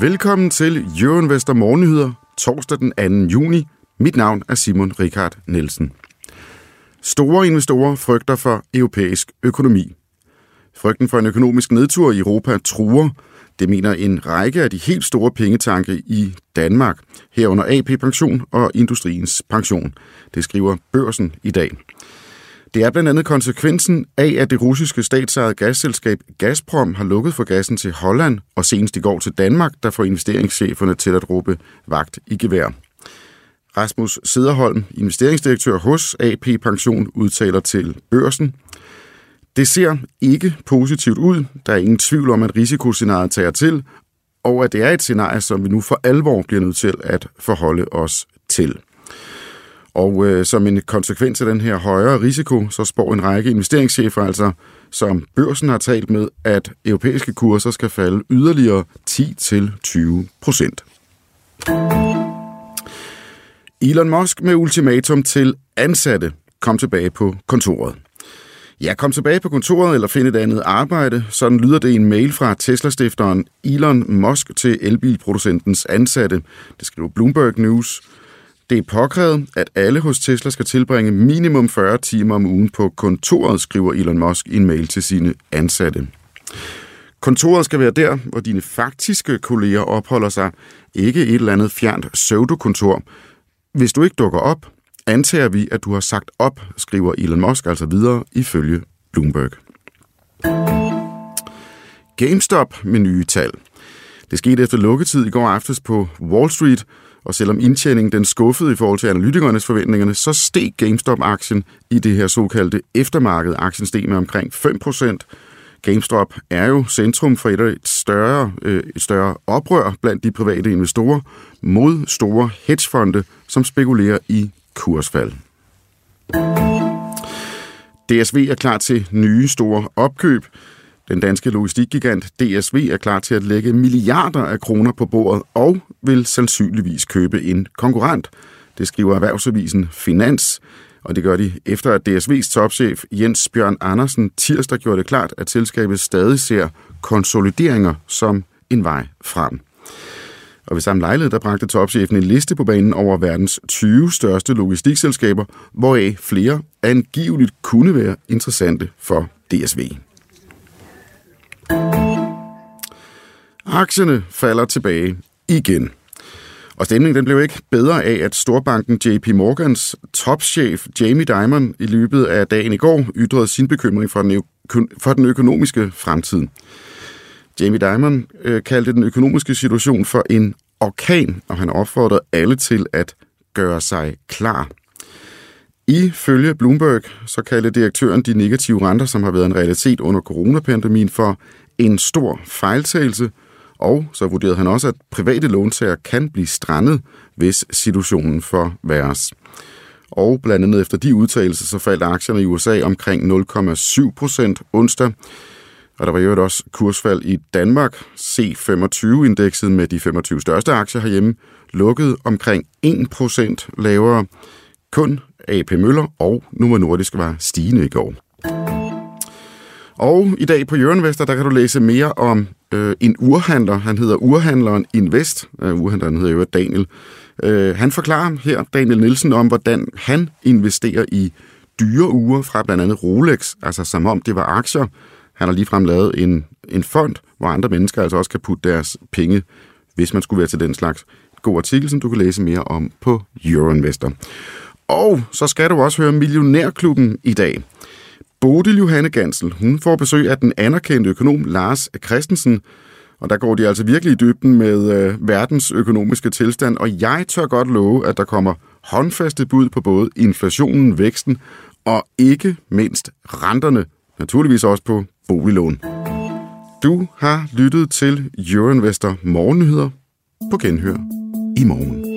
Velkommen til Euroinvestor Morgennyheder, torsdag den 2. juni. Mit navn er Simon Richard Nielsen. Store investorer frygter for europæisk økonomi. Frygten for en økonomisk nedtur i Europa truer, det mener en række af de helt store pengetanke i Danmark, herunder AP Pension og Industriens Pension. Det skriver børsen i dag. Det er blandt andet konsekvensen af, at det russiske statsejede gasselskab Gazprom har lukket for gassen til Holland og senest i går til Danmark, der får investeringscheferne til at råbe vagt i gevær. Rasmus Sederholm, investeringsdirektør hos AP Pension, udtaler til børsen. Det ser ikke positivt ud. Der er ingen tvivl om, at risikoscenariet tager til, og at det er et scenarie, som vi nu for alvor bliver nødt til at forholde os til. Og øh, som en konsekvens af den her højere risiko, så spår en række investeringschefer, altså som børsen har talt med, at europæiske kurser skal falde yderligere 10-20 procent. Elon Musk med ultimatum til ansatte. Kom tilbage på kontoret. Ja, kom tilbage på kontoret eller find et andet arbejde. Sådan lyder det i en mail fra Tesla-stifteren Elon Musk til elbilproducentens ansatte. Det skriver Bloomberg News. Det er påkrævet, at alle hos Tesla skal tilbringe minimum 40 timer om ugen på kontoret, skriver Elon Musk i en mail til sine ansatte. Kontoret skal være der, hvor dine faktiske kolleger opholder sig, ikke et eller andet fjernt pseudokontor. Hvis du ikke dukker op, antager vi, at du har sagt op, skriver Elon Musk altså videre ifølge Bloomberg. GameStop med nye tal. Det skete efter lukketid i går aftes på Wall Street, og selvom indtjeningen den skuffede i forhold til analytikernes forventningerne, så steg GameStop-aktien i det her såkaldte eftermarked. Aktien steg med omkring 5%. GameStop er jo centrum for et, et, større, øh, et større oprør blandt de private investorer mod store hedgefonde, som spekulerer i kursfald. DSV er klar til nye store opkøb. Den danske logistikgigant DSV er klar til at lægge milliarder af kroner på bordet og vil sandsynligvis købe en konkurrent. Det skriver Erhvervsavisen Finans, og det gør de efter at DSV's topchef Jens Bjørn Andersen tirsdag gjorde det klart, at selskabet stadig ser konsolideringer som en vej frem. Og ved samme lejlighed, der bragte topchefen en liste på banen over verdens 20 største logistikselskaber, hvoraf flere angiveligt kunne være interessante for DSV. Aktierne falder tilbage igen. Og stemningen den blev ikke bedre af, at storbanken JP Morgans topchef Jamie Dimon i løbet af dagen i går ytrede sin bekymring for den, for den økonomiske fremtid. Jamie Dimon øh, kaldte den økonomiske situation for en orkan, og han opfordrede alle til at gøre sig klar. Ifølge Bloomberg så kaldte direktøren de negative renter, som har været en realitet under coronapandemien, for en stor fejltagelse, og så vurderede han også, at private låntager kan blive strandet, hvis situationen forværres. Og blandt andet efter de udtalelser, så faldt aktierne i USA omkring 0,7 procent onsdag. Og der var jo også kursfald i Danmark. C25-indekset med de 25 største aktier herhjemme lukkede omkring 1 procent lavere. Kun AP Møller og Novo Nordisk var stigende i går. Og i dag på Jørgenvester, der kan du læse mere om øh, en urhandler. Han hedder Urhandleren Invest. Øh, urhandleren hedder jo Daniel. Øh, han forklarer her, Daniel Nielsen, om hvordan han investerer i dyre uger fra blandt andet Rolex, altså som om det var aktier. Han har ligefrem lavet en, en fond, hvor andre mennesker altså også kan putte deres penge, hvis man skulle være til den slags. God artikel, som du kan læse mere om på Euroinvestor. Og så skal du også høre Millionærklubben i dag. Bodil Johanne Gansel, hun får besøg af den anerkendte økonom Lars Christensen, og der går de altså virkelig i dybden med øh, verdens økonomiske tilstand, og jeg tør godt love, at der kommer håndfaste bud på både inflationen, væksten og ikke mindst renterne, naturligvis også på boliglån. Du har lyttet til Euroinvestor Morgennyheder på genhør i morgen.